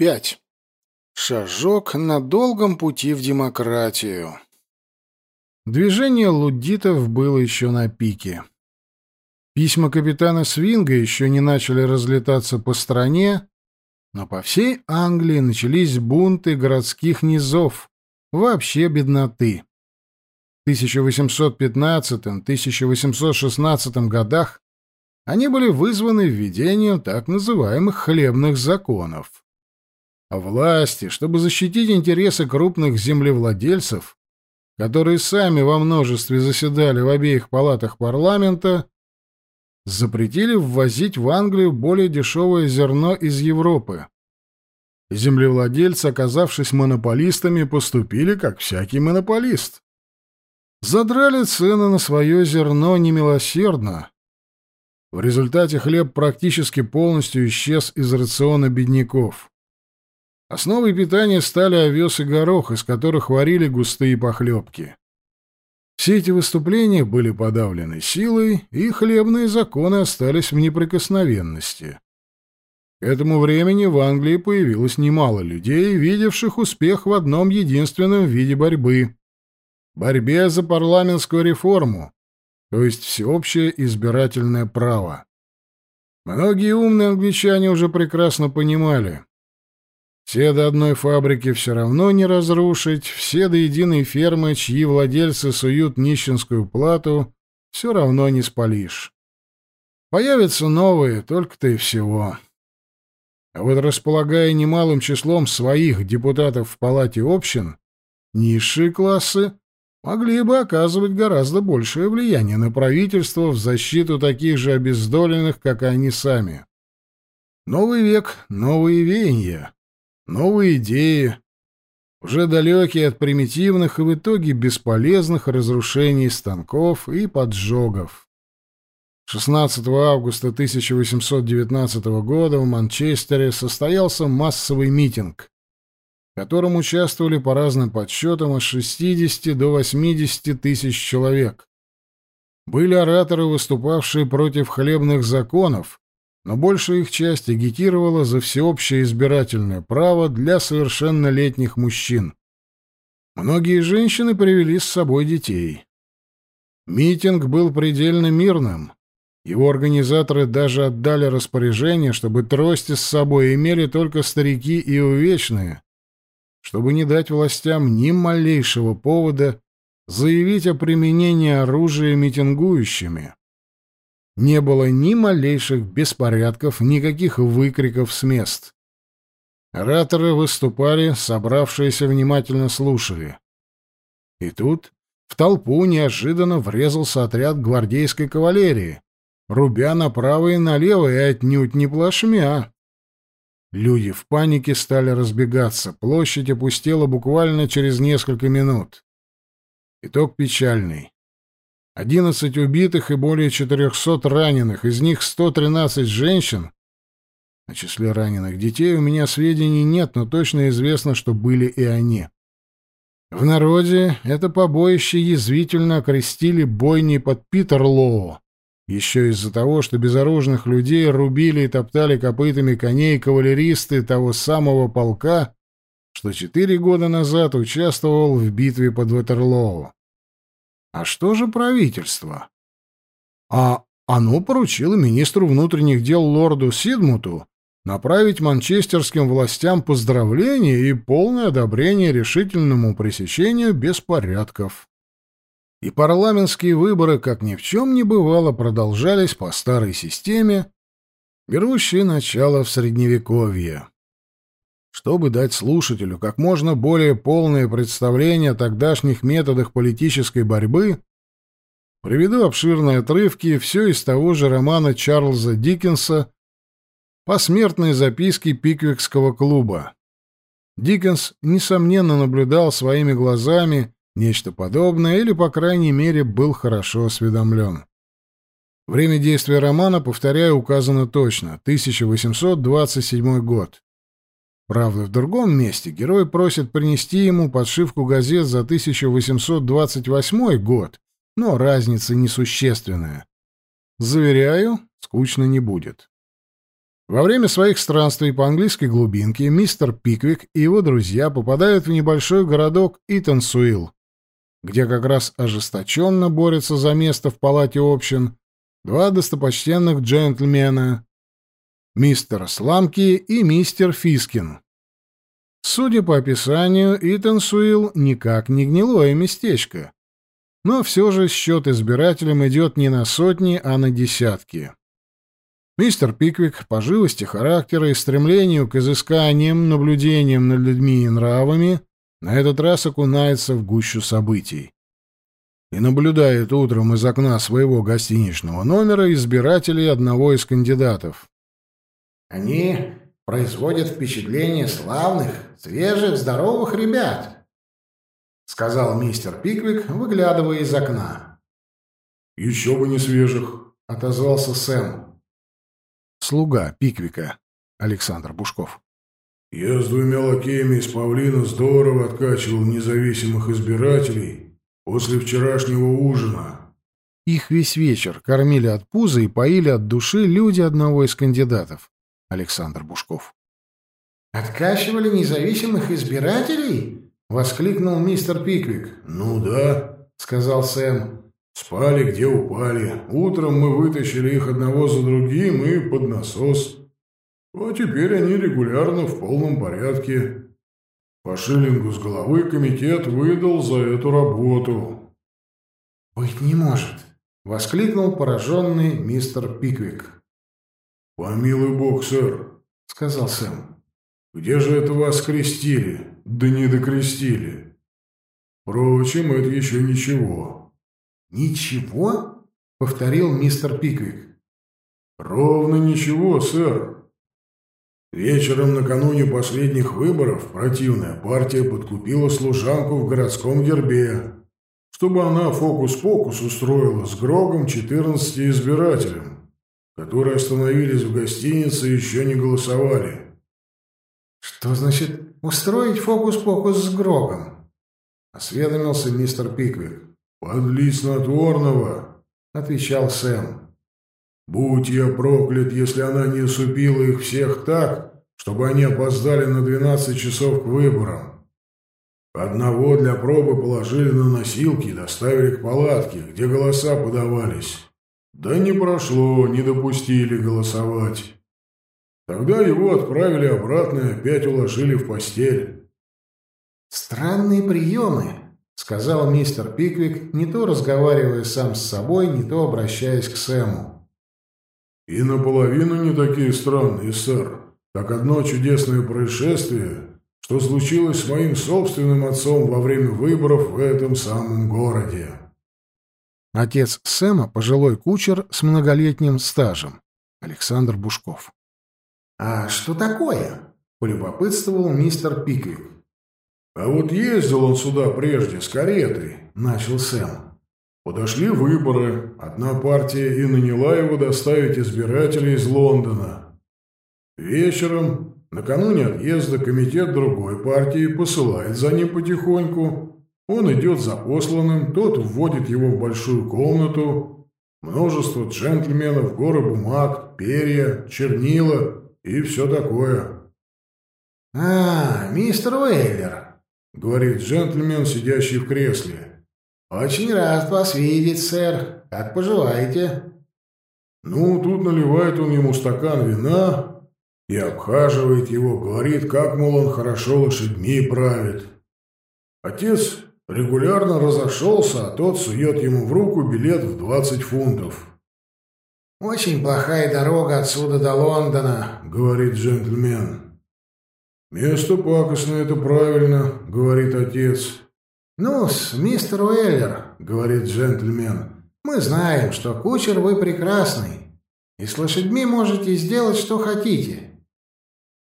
5. Шажок на долгом пути в демократию. Движение луддитов было еще на пике. Письма капитана Свинга еще не начали разлетаться по стране, но по всей Англии начались бунты городских низов, вообще бедноты. В 1815-1816 годах они были вызваны введением так называемых хлебных законов. Власти, чтобы защитить интересы крупных землевладельцев, которые сами во множестве заседали в обеих палатах парламента, запретили ввозить в Англию более дешевое зерно из Европы. Землевладельцы, оказавшись монополистами, поступили как всякий монополист. Задрали цены на свое зерно немилосердно. В результате хлеб практически полностью исчез из рациона бедняков. Основой питания стали овес и горох, из которых варили густые похлебки. Все эти выступления были подавлены силой, и хлебные законы остались в неприкосновенности. К этому времени в Англии появилось немало людей, видевших успех в одном единственном виде борьбы — борьбе за парламентскую реформу, то есть всеобщее избирательное право. Многие умные англичане уже прекрасно понимали, все до одной фабрики все равно не разрушить, все до единой фермы, чьи владельцы суют нищенскую плату, все равно не спалишь. Появятся новые, только-то и всего. А вот располагая немалым числом своих депутатов в палате общин, низшие классы могли бы оказывать гораздо большее влияние на правительство в защиту таких же обездоленных, как и они сами. Новый век, новые веяния новые идеи, уже далекие от примитивных и в итоге бесполезных разрушений станков и поджогов. 16 августа 1819 года в Манчестере состоялся массовый митинг, в котором участвовали по разным подсчетам от 60 до 80 тысяч человек. Были ораторы, выступавшие против хлебных законов, но большая их часть агитировала за всеобщее избирательное право для совершеннолетних мужчин. Многие женщины привели с собой детей. Митинг был предельно мирным. Его организаторы даже отдали распоряжение, чтобы трости с собой имели только старики и увечные, чтобы не дать властям ни малейшего повода заявить о применении оружия митингующими. Не было ни малейших беспорядков, никаких выкриков с мест. Ораторы выступали, собравшиеся внимательно слушали. И тут в толпу неожиданно врезался отряд гвардейской кавалерии, рубя направо и налево и отнюдь не плашмя. Люди в панике стали разбегаться, площадь опустела буквально через несколько минут. Итог печальный. 11 убитых и более 400 раненых, из них 113 женщин. О числе раненых детей у меня сведений нет, но точно известно, что были и они. В народе это побоище язвительно окрестили бойней под Питерлоу, еще из-за того, что безоружных людей рубили и топтали копытами коней кавалеристы того самого полка, что четыре года назад участвовал в битве под Ватерлоу. А что же правительство? А оно поручило министру внутренних дел лорду Сидмуту направить манчестерским властям поздравления и полное одобрение решительному пресечению беспорядков. И парламентские выборы, как ни в чем не бывало, продолжались по старой системе, берущей начало в Средневековье. Чтобы дать слушателю как можно более полное представление о тогдашних методах политической борьбы, приведу обширные отрывки все из того же романа Чарльза Диккенса «Посмертные записки Пиквикского клуба». Диккенс, несомненно, наблюдал своими глазами нечто подобное или, по крайней мере, был хорошо осведомлен. Время действия романа, повторяю, указано точно — 1827 год. Правда, в другом месте герой просит принести ему подшивку газет за 1828 год, но разница несущественная. Заверяю, скучно не будет. Во время своих странствий по английской глубинке мистер Пиквик и его друзья попадают в небольшой городок Итансуил, где как раз ожесточенно борются за место в палате общин два достопочтенных джентльмена — мистер Сламки и мистер Фискин. Судя по описанию, Итансуил никак не гнилое местечко. Но все же счет избирателям идет не на сотни, а на десятки. Мистер Пиквик по живости характера и стремлению к изысканиям, наблюдениям над людьми и нравами на этот раз окунается в гущу событий. И наблюдает утром из окна своего гостиничного номера избирателей одного из кандидатов. «Они производят впечатление славных, свежих, здоровых ребят», — сказал мистер Пиквик, выглядывая из окна. «Еще бы не свежих», — отозвался Сэм. Слуга Пиквика, Александр Бушков. «Я с двумя лакеями из павлина здорово откачивал независимых избирателей после вчерашнего ужина». Их весь вечер кормили от пуза и поили от души люди одного из кандидатов. Александр Бушков. «Откачивали независимых избирателей?» — воскликнул мистер Пиквик. «Ну да», — сказал Сэм. «Спали, где упали. Утром мы вытащили их одного за другим и под насос. А теперь они регулярно в полном порядке. По шиллингу с головы комитет выдал за эту работу». «Быть не может!» — воскликнул пораженный мистер Пиквик. «Помилуй бог, сэр», — сказал Сэм. «Где же это вас крестили? Да не докрестили. Впрочем, это еще ничего». «Ничего?» — повторил мистер Пиквик. «Ровно ничего, сэр. Вечером накануне последних выборов противная партия подкупила служанку в городском гербе, чтобы она фокус-покус устроила с Грогом 14 избирателям которые остановились в гостинице еще не голосовали. «Что значит устроить фокус-покус с Грогом?» — осведомился мистер Пиквик. «Подлить снотворного», — отвечал Сэм. «Будь я проклят, если она не усупила их всех так, чтобы они опоздали на двенадцать часов к выборам. Одного для пробы положили на носилки и доставили к палатке, где голоса подавались». Да не прошло, не допустили голосовать. Тогда его отправили обратно и опять уложили в постель. «Странные приемы», — сказал мистер Пиквик, не то разговаривая сам с собой, не то обращаясь к Сэму. «И наполовину не такие странные, сэр, как одно чудесное происшествие, что случилось с моим собственным отцом во время выборов в этом самом городе». Отец Сэма — пожилой кучер с многолетним стажем. Александр Бушков. «А что такое?» — полюбопытствовал мистер Пиквик. «А вот ездил он сюда прежде с каретой», — начал Сэм. «Подошли выборы. Одна партия и наняла его доставить избирателей из Лондона. Вечером, накануне отъезда, комитет другой партии посылает за ним потихоньку, он идет за посланным, тот вводит его в большую комнату. Множество джентльменов, горы бумаг, перья, чернила и все такое. «А, мистер Уэйлер», — говорит джентльмен, сидящий в кресле. «Очень рад вас видеть, сэр. Как поживаете?» Ну, тут наливает он ему стакан вина и обхаживает его, говорит, как, мол, он хорошо лошадьми правит. Отец Регулярно разошелся, а тот сует ему в руку билет в двадцать фунтов. «Очень плохая дорога отсюда до Лондона», — говорит джентльмен. «Место пакостное, это правильно», — говорит отец. «Ну-с, мистер Уэллер», — говорит джентльмен, — «мы знаем, что кучер вы прекрасный, и с лошадьми можете сделать, что хотите.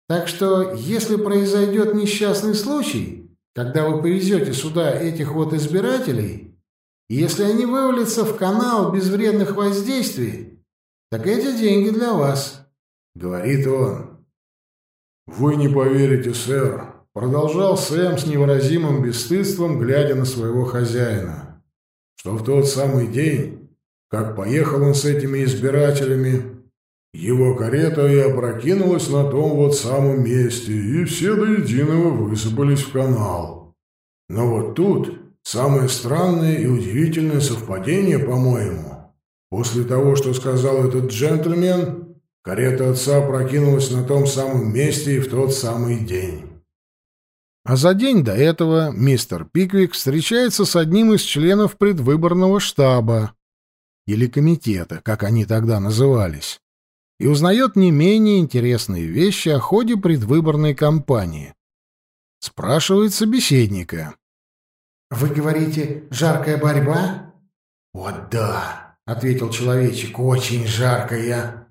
Так что, если произойдет несчастный случай, когда вы повезете сюда этих вот избирателей, если они вывалятся в канал без вредных воздействий, так эти деньги для вас», — говорит он. «Вы не поверите, сэр», — продолжал Сэм с невыразимым бесстыдством, глядя на своего хозяина, «что в тот самый день, как поехал он с этими избирателями, Его карета и опрокинулась на том вот самом месте, и все до единого высыпались в канал. Но вот тут самое странное и удивительное совпадение, по-моему. После того, что сказал этот джентльмен, карета отца опрокинулась на том самом месте и в тот самый день. А за день до этого мистер Пиквик встречается с одним из членов предвыборного штаба, или комитета, как они тогда назывались, и узнает не менее интересные вещи о ходе предвыборной кампании. Спрашивает собеседника. «Вы говорите, жаркая борьба?» «Вот да», — ответил человечек, — «очень жаркая.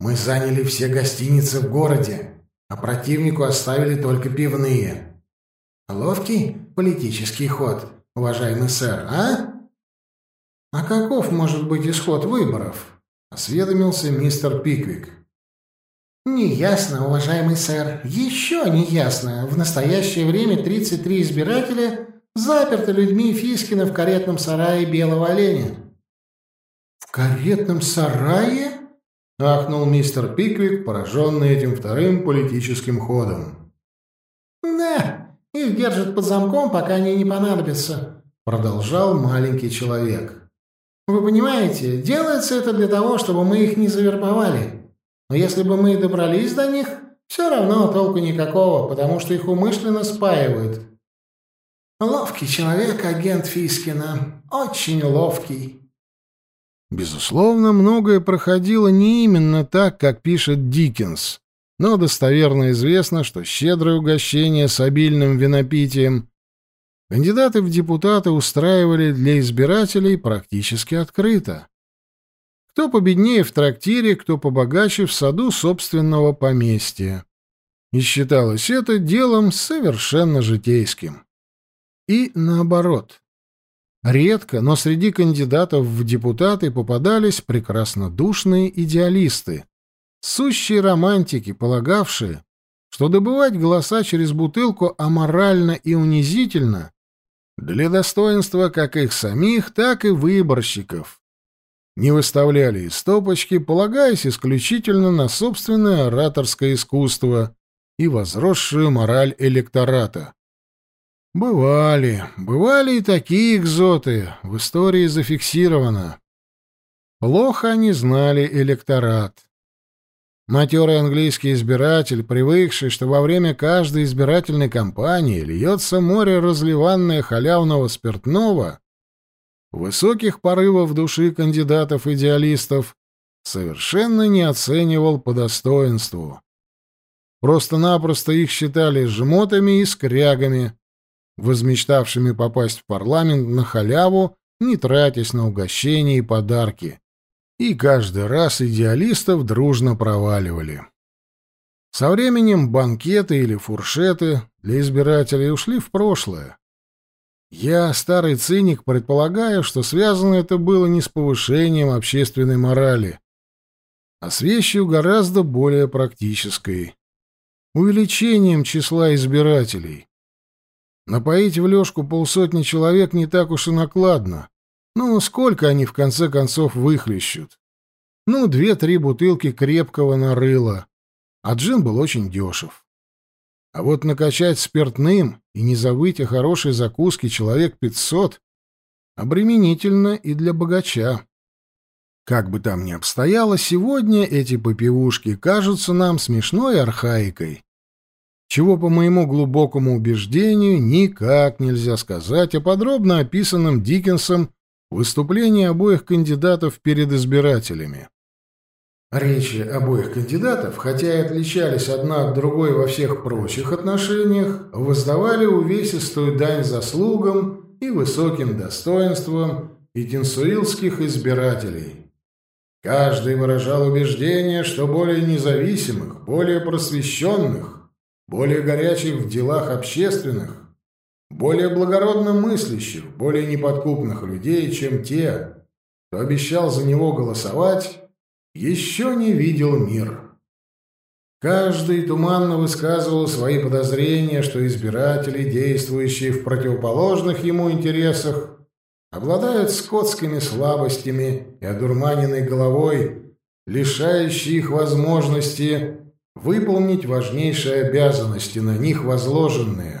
Мы заняли все гостиницы в городе, а противнику оставили только пивные». Ловкий политический ход, уважаемый сэр, а? А каков может быть исход выборов? Осведомился мистер Пиквик. Неясно, уважаемый сэр, еще не ясно. В настоящее время 33 избирателя заперты людьми Фискина в каретном сарае Белого Оленя. В каретном сарае? ахнул мистер Пиквик, пораженный этим вторым политическим ходом. Да, их держат под замком, пока они не понадобятся», — продолжал маленький человек. «Вы понимаете, делается это для того, чтобы мы их не завербовали. Но если бы мы добрались до них, все равно толку никакого, потому что их умышленно спаивают. Ловкий человек, агент Фискина, очень ловкий». Безусловно, многое проходило не именно так, как пишет Диккенс но достоверно известно, что щедрое угощение с обильным винопитием кандидаты в депутаты устраивали для избирателей практически открыто. Кто победнее в трактире, кто побогаче в саду собственного поместья. И считалось это делом совершенно житейским. И наоборот. Редко, но среди кандидатов в депутаты попадались прекраснодушные идеалисты, Сущие романтики, полагавшие, что добывать голоса через бутылку аморально и унизительно для достоинства как их самих, так и выборщиков. Не выставляли из стопочки, полагаясь исключительно на собственное ораторское искусство и возросшую мораль электората. Бывали, бывали и такие экзоты, в истории зафиксировано. Плохо они знали электорат. Матерый английский избиратель, привыкший, что во время каждой избирательной кампании льется море разливанное халявного спиртного, высоких порывов души кандидатов-идеалистов совершенно не оценивал по достоинству. Просто-напросто их считали жмотами и скрягами, возмечтавшими попасть в парламент на халяву, не тратясь на угощения и подарки и каждый раз идеалистов дружно проваливали. Со временем банкеты или фуршеты для избирателей ушли в прошлое. Я, старый циник, предполагаю, что связано это было не с повышением общественной морали, а с вещью гораздо более практической — увеличением числа избирателей. Напоить в лёжку полсотни человек не так уж и накладно, ну, сколько они в конце концов выхлещут? Ну, две-три бутылки крепкого нарыла. А джин был очень дешев. А вот накачать спиртным и не забыть о хорошей закуске человек пятьсот обременительно и для богача. Как бы там ни обстояло, сегодня эти попивушки кажутся нам смешной архаикой, чего, по моему глубокому убеждению, никак нельзя сказать о подробно описанном Диккенсом Выступления обоих кандидатов перед избирателями. Речи обоих кандидатов, хотя и отличались одна от другой во всех прочих отношениях, воздавали увесистую дань заслугам и высоким достоинствам петенсуилских избирателей. Каждый выражал убеждение, что более независимых, более просвещенных, более горячих в делах общественных более благородно мыслящих, более неподкупных людей, чем те, кто обещал за него голосовать, еще не видел мир. Каждый туманно высказывал свои подозрения, что избиратели, действующие в противоположных ему интересах, обладают скотскими слабостями и одурманенной головой, лишающий их возможности выполнить важнейшие обязанности, на них возложенные.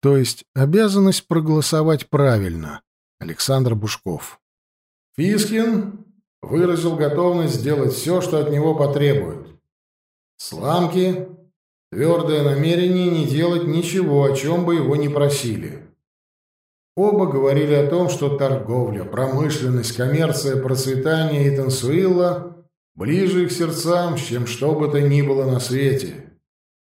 То есть обязанность проголосовать правильно. Александр Бушков. Фискин выразил готовность сделать все, что от него потребуют. Сламки — твердое намерение не делать ничего, о чем бы его ни просили. Оба говорили о том, что торговля, промышленность, коммерция, процветание и Тансуила ближе их сердцам, чем что бы то ни было на свете.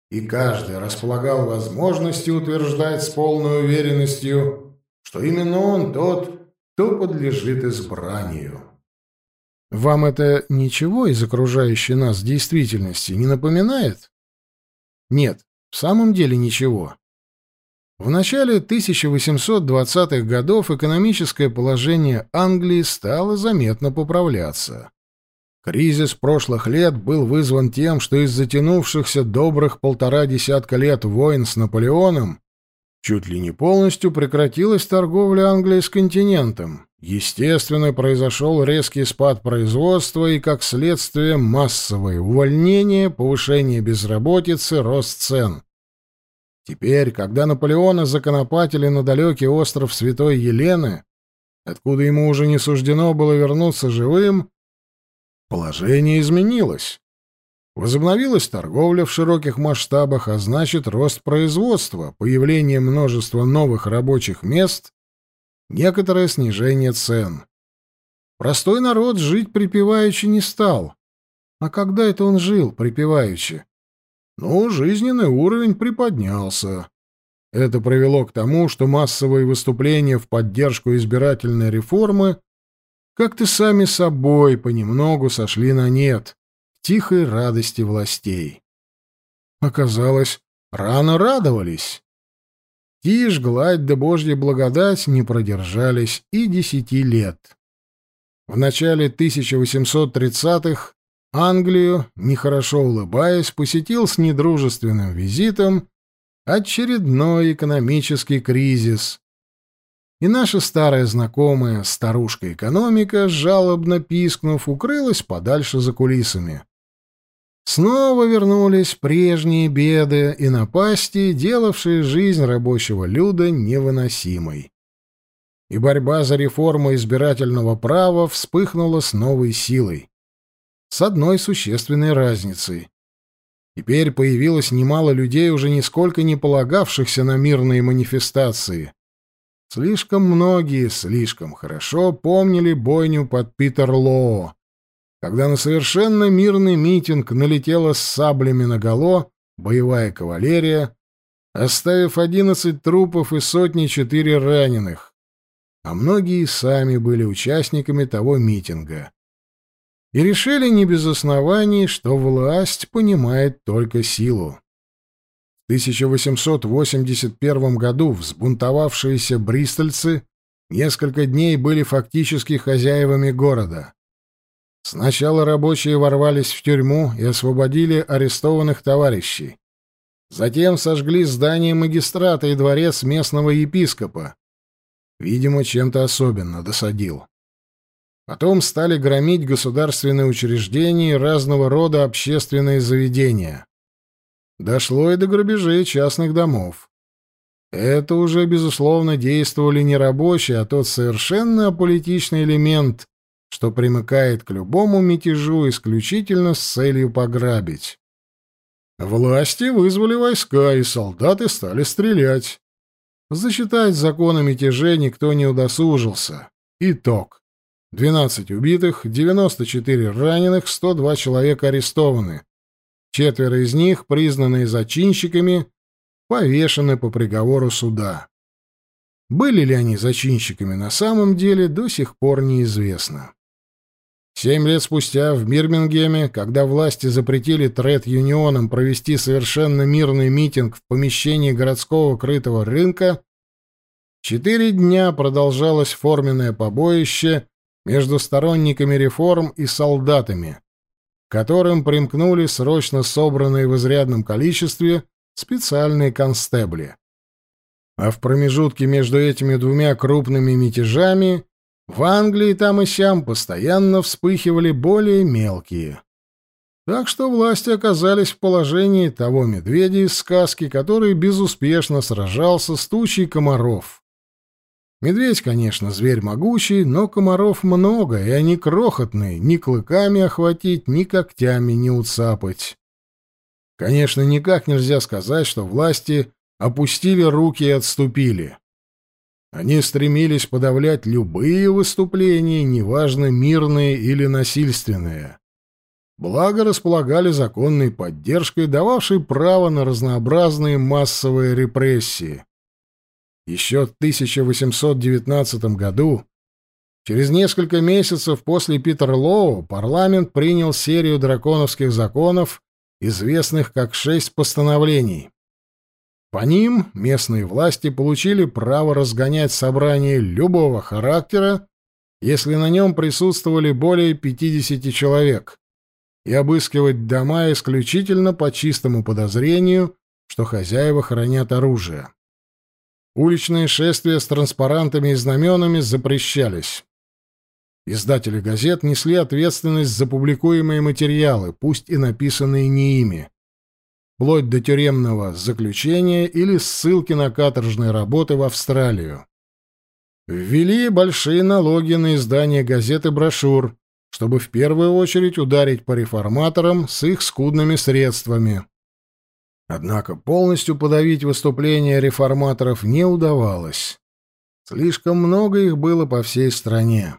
И каждый располагал возможностью утверждать с полной уверенностью, что именно он тот, кто подлежит избранию. Вам это ничего из окружающей нас действительности не напоминает? Нет, в самом деле ничего. В начале 1820-х годов экономическое положение Англии стало заметно поправляться. Кризис прошлых лет был вызван тем, что из затянувшихся добрых полтора десятка лет войн с Наполеоном чуть ли не полностью прекратилась торговля Англии с континентом, Естественно, произошел резкий спад производства и, как следствие, массовое увольнение, повышение безработицы, рост цен. Теперь, когда Наполеона законопатили на далекий остров Святой Елены, откуда ему уже не суждено было вернуться живым, положение изменилось. Возобновилась торговля в широких масштабах, а значит, рост производства, появление множества новых рабочих мест некоторое снижение цен. Простой народ жить припеваючи не стал. А когда это он жил припеваючи? Ну, жизненный уровень приподнялся. Это привело к тому, что массовые выступления в поддержку избирательной реформы как-то сами собой понемногу сошли на нет, к тихой радости властей. Оказалось, рано радовались. Тишь, гладь да божья благодать не продержались и десяти лет. В начале 1830-х Англию, нехорошо улыбаясь, посетил с недружественным визитом очередной экономический кризис. И наша старая знакомая старушка-экономика, жалобно пискнув, укрылась подальше за кулисами. Снова вернулись прежние беды и напасти, делавшие жизнь рабочего люда невыносимой. И борьба за реформу избирательного права вспыхнула с новой силой. С одной существенной разницей. Теперь появилось немало людей, уже нисколько не полагавшихся на мирные манифестации. Слишком многие слишком хорошо помнили бойню под Питерлоо, когда на совершенно мирный митинг налетела с саблями наголо боевая кавалерия, оставив одиннадцать трупов и сотни четыре раненых, а многие сами были участниками того митинга. И решили не без оснований, что власть понимает только силу. В 1881 году взбунтовавшиеся бристольцы несколько дней были фактически хозяевами города. Сначала рабочие ворвались в тюрьму и освободили арестованных товарищей. Затем сожгли здание магистрата и дворец местного епископа. Видимо, чем-то особенно досадил. Потом стали громить государственные учреждения и разного рода общественные заведения. Дошло и до грабежей частных домов. Это уже, безусловно, действовали не рабочие, а тот совершенно аполитичный элемент, что примыкает к любому мятежу исключительно с целью пограбить. Власти вызвали войска, и солдаты стали стрелять. Засчитать законы мятежа никто не удосужился. Итог. 12 убитых, 94 раненых, 102 человека арестованы. Четверо из них, признанные зачинщиками, повешены по приговору суда. Были ли они зачинщиками на самом деле, до сих пор неизвестно. Семь лет спустя в Бирмингеме, когда власти запретили тред-юнионам провести совершенно мирный митинг в помещении городского крытого рынка, четыре дня продолжалось форменное побоище между сторонниками реформ и солдатами, которым примкнули срочно собранные в изрядном количестве специальные констебли. А в промежутке между этими двумя крупными мятежами В Англии там и сям постоянно вспыхивали более мелкие. Так что власти оказались в положении того медведя из сказки, который безуспешно сражался с тучей комаров. Медведь, конечно, зверь могучий, но комаров много, и они крохотные, ни клыками охватить, ни когтями не уцапать. Конечно, никак нельзя сказать, что власти опустили руки и отступили. Они стремились подавлять любые выступления, неважно, мирные или насильственные. Благо располагали законной поддержкой, дававшей право на разнообразные массовые репрессии. Еще в 1819 году, через несколько месяцев после Питерлоу, парламент принял серию драконовских законов, известных как «шесть постановлений». По ним местные власти получили право разгонять собрания любого характера, если на нем присутствовали более 50 человек, и обыскивать дома исключительно по чистому подозрению, что хозяева хранят оружие. Уличные шествия с транспарантами и знаменами запрещались. Издатели газет несли ответственность за публикуемые материалы, пусть и написанные не ими, вплоть до тюремного заключения или ссылки на каторжные работы в Австралию. Ввели большие налоги на издание газет и брошюр, чтобы в первую очередь ударить по реформаторам с их скудными средствами. Однако полностью подавить выступления реформаторов не удавалось. Слишком много их было по всей стране.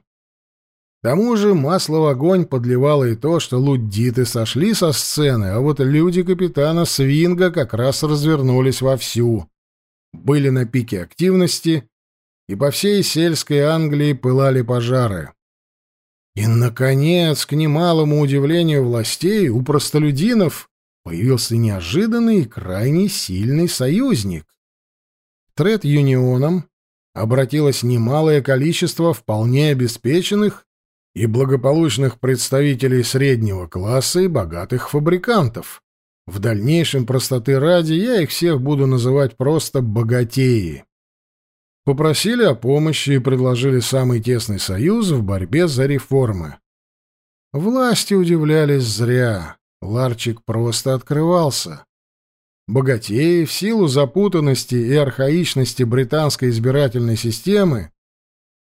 К тому же масло в огонь подливало и то, что луддиты сошли со сцены, а вот люди капитана Свинга как раз развернулись вовсю. Были на пике активности, и по всей сельской Англии пылали пожары. И, наконец, к немалому удивлению властей, у простолюдинов появился неожиданный и крайне сильный союзник. Тред-юнионам обратилось немалое количество вполне обеспеченных и благополучных представителей среднего класса и богатых фабрикантов. В дальнейшем простоты ради я их всех буду называть просто богатеи. Попросили о помощи и предложили самый тесный союз в борьбе за реформы. Власти удивлялись зря. Ларчик просто открывался. Богатеи в силу запутанности и архаичности британской избирательной системы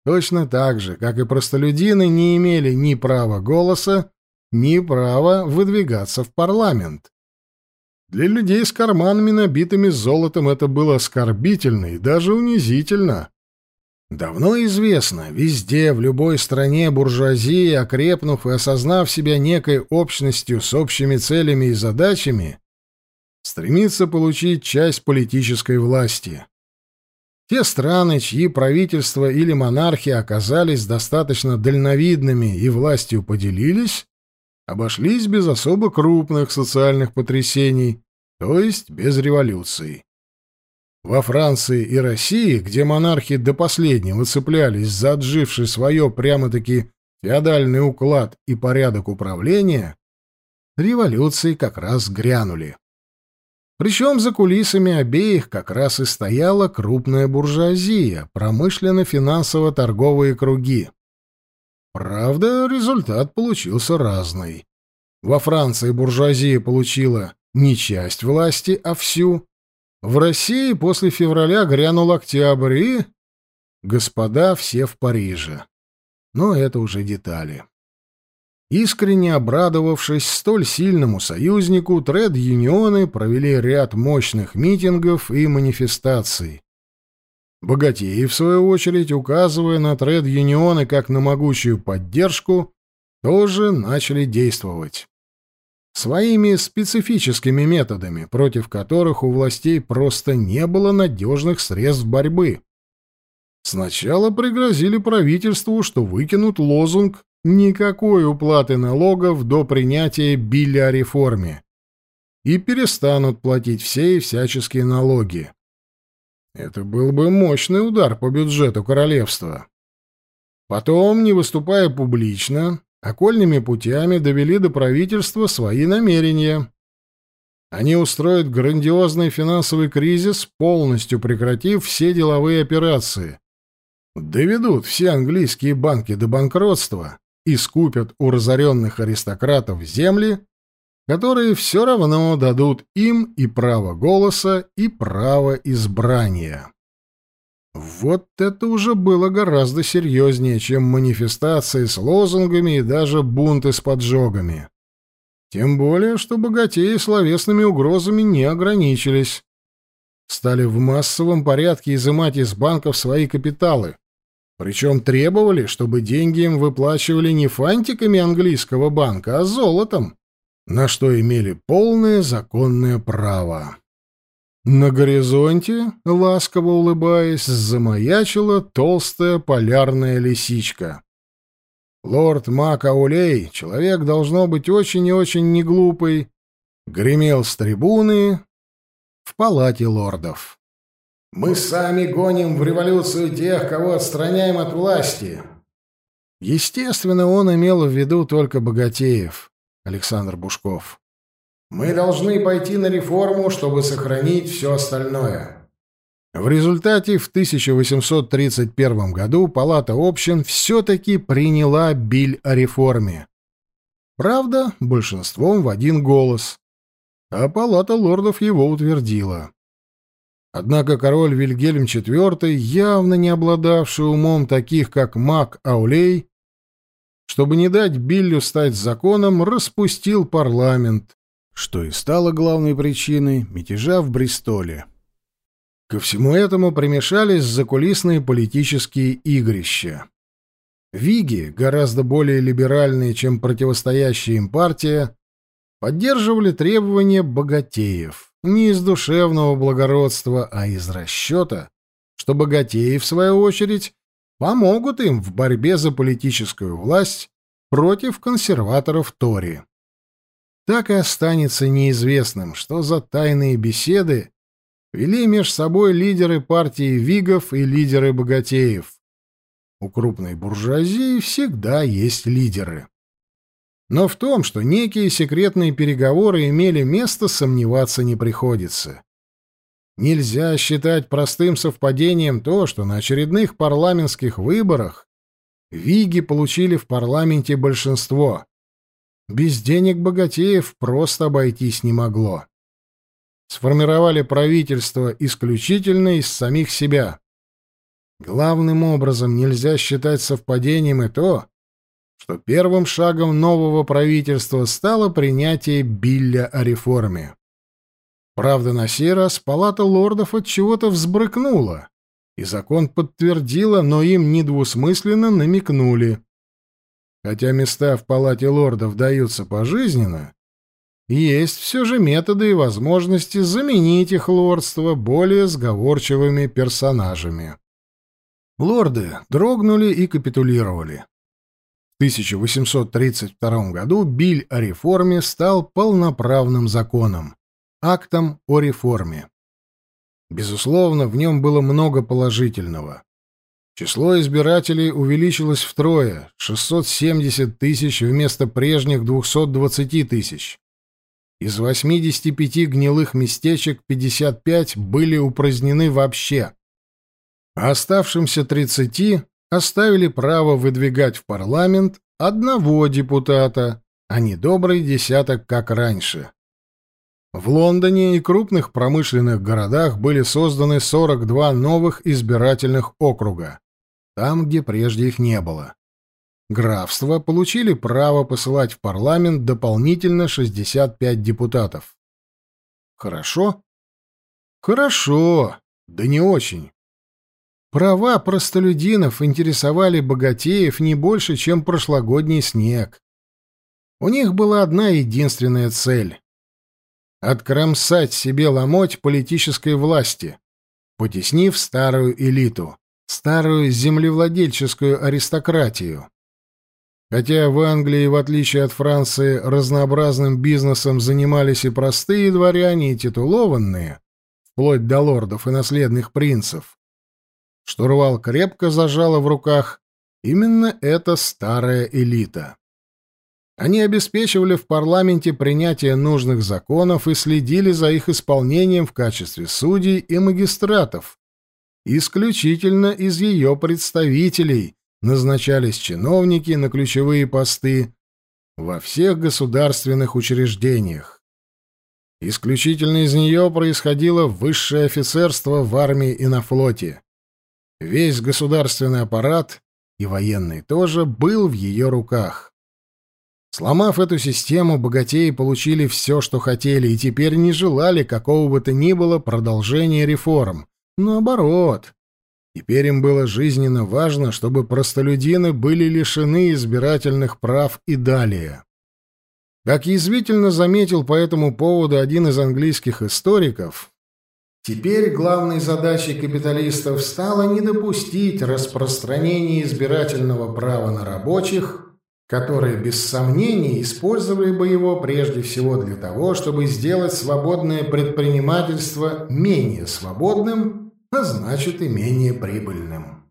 точно так же, как и простолюдины, не имели ни права голоса, ни права выдвигаться в парламент. Для людей с карманами, набитыми золотом, это было оскорбительно и даже унизительно. Давно известно, везде, в любой стране буржуазия, окрепнув и осознав себя некой общностью с общими целями и задачами, стремится получить часть политической власти. Те страны, чьи правительства или монархии оказались достаточно дальновидными и властью поделились, обошлись без особо крупных социальных потрясений, то есть без революции. Во Франции и России, где монархи до последнего цеплялись за отживший свое прямо-таки феодальный уклад и порядок управления, революции как раз грянули. Причем за кулисами обеих как раз и стояла крупная буржуазия, промышленно-финансово-торговые круги. Правда, результат получился разный. Во Франции буржуазия получила не часть власти, а всю, в России после февраля грянул октябрь, и... Господа все в Париже. Но это уже детали. Искренне обрадовавшись столь сильному союзнику, тред-юнионы провели ряд мощных митингов и манифестаций. Богатеи, в свою очередь, указывая на тред-юнионы как на могучую поддержку, тоже начали действовать своими специфическими методами, против которых у властей просто не было надежных средств борьбы. Сначала пригрозили правительству, что выкинут лозунг «никакой уплаты налогов до принятия билля о реформе» и перестанут платить все и всяческие налоги. Это был бы мощный удар по бюджету королевства. Потом, не выступая публично, окольными путями довели до правительства свои намерения. Они устроят грандиозный финансовый кризис, полностью прекратив все деловые операции. доведут все английские банки до банкротства и скупят у разоренных аристократов земли, которые все равно дадут им и право голоса, и право избрания. Вот это уже было гораздо серьезнее, чем манифестации с лозунгами и даже бунты с поджогами. Тем более, что богатеи словесными угрозами не ограничились. Стали в массовом порядке изымать из банков свои капиталы. Причем требовали, чтобы деньги им выплачивали не фантиками английского банка, а золотом, на что имели полное законное право. На горизонте, ласково улыбаясь, замаячила толстая полярная лисичка. Лорд Мак Аулей, человек должно быть очень и очень неглупый, гремел с трибуны в палате лордов. «Мы сами гоним в революцию тех, кого отстраняем от власти». Естественно, он имел в виду только богатеев, Александр Бушков. Мы должны пойти на реформу, чтобы сохранить все остальное. В результате в 1831 году Палата общин все-таки приняла биль о реформе. Правда, большинством в один голос. А Палата лордов его утвердила. Однако король Вильгельм IV, явно не обладавший умом таких, как Мак Аулей, чтобы не дать Биллю стать законом, распустил парламент, что и стало главной причиной мятежа в Бристоле. Ко всему этому примешались закулисные политические игрища. Виги, гораздо более либеральные, чем противостоящая им партия, поддерживали требования богатеев, не из душевного благородства, а из расчета, что богатеи, в свою очередь, помогут им в борьбе за политическую власть против консерваторов Тори так и останется неизвестным, что за тайные беседы вели меж собой лидеры партии Вигов и лидеры богатеев. У крупной буржуазии всегда есть лидеры. Но в том, что некие секретные переговоры имели место, сомневаться не приходится. Нельзя считать простым совпадением то, что на очередных парламентских выборах Виги получили в парламенте большинство, без денег богатеев просто обойтись не могло. Сформировали правительство исключительно из самих себя. Главным образом нельзя считать совпадением и то, что первым шагом нового правительства стало принятие Билля о реформе. Правда, на сей раз палата лордов от чего-то взбрыкнула, и закон подтвердила, но им недвусмысленно намекнули. Хотя места в палате лордов даются пожизненно, есть все же методы и возможности заменить их лордство более сговорчивыми персонажами. Лорды дрогнули и капитулировали. В 1832 году Биль о реформе стал полноправным законом, актом о реформе. Безусловно, в нем было много положительного. Число избирателей увеличилось втрое — 670 тысяч вместо прежних 220 тысяч. Из 85 гнилых местечек 55 были упразднены вообще. А оставшимся 30 оставили право выдвигать в парламент одного депутата, а не добрый десяток, как раньше. В Лондоне и крупных промышленных городах были созданы 42 новых избирательных округа там, где прежде их не было. Графства получили право посылать в парламент дополнительно 65 депутатов. Хорошо? Хорошо, да не очень. Права простолюдинов интересовали богатеев не больше, чем прошлогодний снег. У них была одна единственная цель — откромсать себе ломоть политической власти, потеснив старую элиту старую землевладельческую аристократию. Хотя в Англии, в отличие от Франции, разнообразным бизнесом занимались и простые дворяне, и титулованные, вплоть до лордов и наследных принцев, штурвал крепко зажала в руках именно эта старая элита. Они обеспечивали в парламенте принятие нужных законов и следили за их исполнением в качестве судей и магистратов, исключительно из ее представителей назначались чиновники на ключевые посты во всех государственных учреждениях. Исключительно из нее происходило высшее офицерство в армии и на флоте. Весь государственный аппарат, и военный тоже, был в ее руках. Сломав эту систему, богатеи получили все, что хотели, и теперь не желали какого бы то ни было продолжения реформ. Наоборот. Теперь им было жизненно важно, чтобы простолюдины были лишены избирательных прав и далее. Как язвительно заметил по этому поводу один из английских историков, теперь главной задачей капиталистов стало не допустить распространения избирательного права на рабочих, которые без сомнений использовали бы его прежде всего для того, чтобы сделать свободное предпринимательство менее свободным, а значит и менее прибыльным.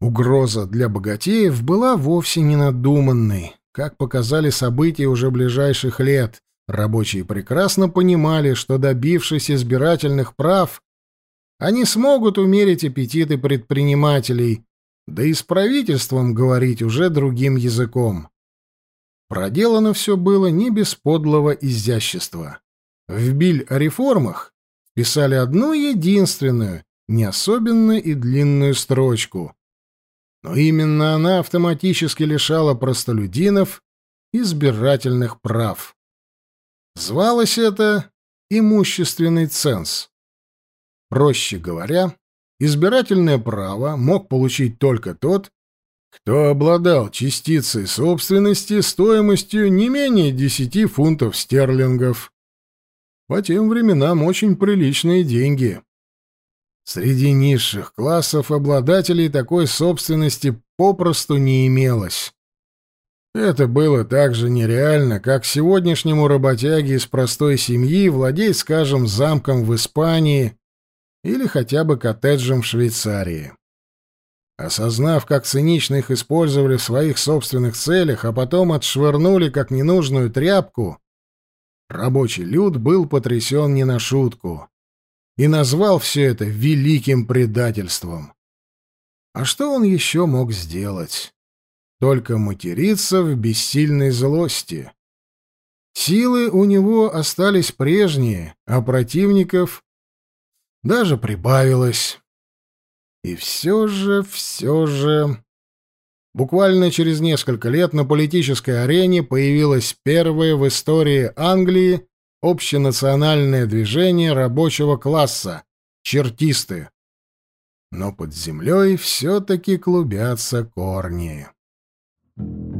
Угроза для богатеев была вовсе не надуманной. Как показали события уже ближайших лет, рабочие прекрасно понимали, что, добившись избирательных прав, они смогут умерить аппетиты предпринимателей, да и с правительством говорить уже другим языком. Проделано все было не без подлого изящества. В биль о реформах писали одну единственную, не особенно и длинную строчку, но именно она автоматически лишала простолюдинов избирательных прав. Звалось это имущественный ценз. Проще говоря, избирательное право мог получить только тот, кто обладал частицей собственности стоимостью не менее 10 фунтов стерлингов. По тем временам очень приличные деньги. Среди низших классов обладателей такой собственности попросту не имелось. Это было так же нереально, как сегодняшнему работяге из простой семьи владеть, скажем, замком в Испании или хотя бы коттеджем в Швейцарии. Осознав, как цинично их использовали в своих собственных целях, а потом отшвырнули как ненужную тряпку, рабочий люд был потрясен не на шутку и назвал все это великим предательством. А что он еще мог сделать? Только материться в бессильной злости. Силы у него остались прежние, а противников даже прибавилось. И все же, все же... Буквально через несколько лет на политической арене появилось первое в истории Англии общенациональное движение рабочего класса — чертисты. Но под землей все-таки клубятся корни. Thank you.